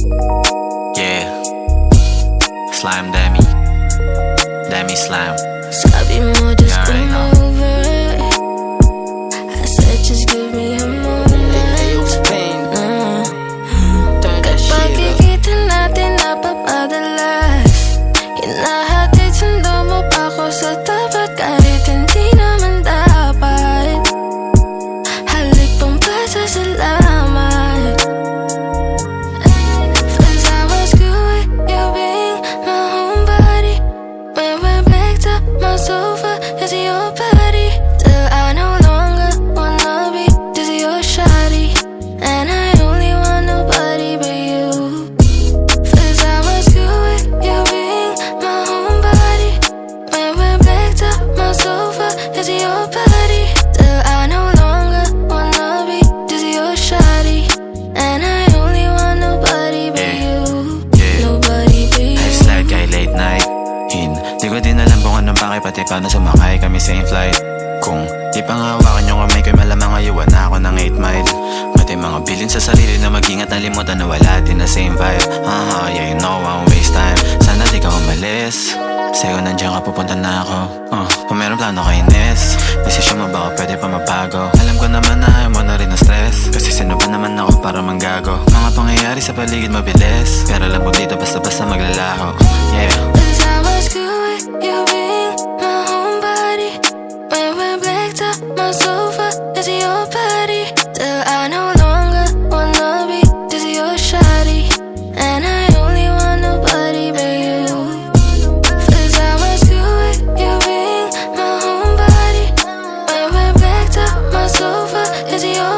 Yeah. Slime Demi. Demi Slime. Sabi mo just You your body. Till I no longer wanna be just your shawty And I only want nobody but Yeah. you. Yeah. Nobody but you. I slide kay late night. Hindi ko din alam kung anong bakit Pati paano sumakay kami same flight. Kung di pa nga hawakan yung kamay ko Malamang ayuwan na ako ng 8 mile. Pati mga bilin sa sarili na mag-ingat Nalimutan na wala din na same vibe Sa'yo nandiyan ka pupunta na ako. Uh, Kung meron plano kay Ines Desisyon mo baka pwede pa mabago? Alam ko naman na ayaw mo na rin ng stress. Kasi sino ba naman ako para manggago? Mga pangyayari sa paligid mabilis. Pero alam mo dito basta-basta maglalaho crazy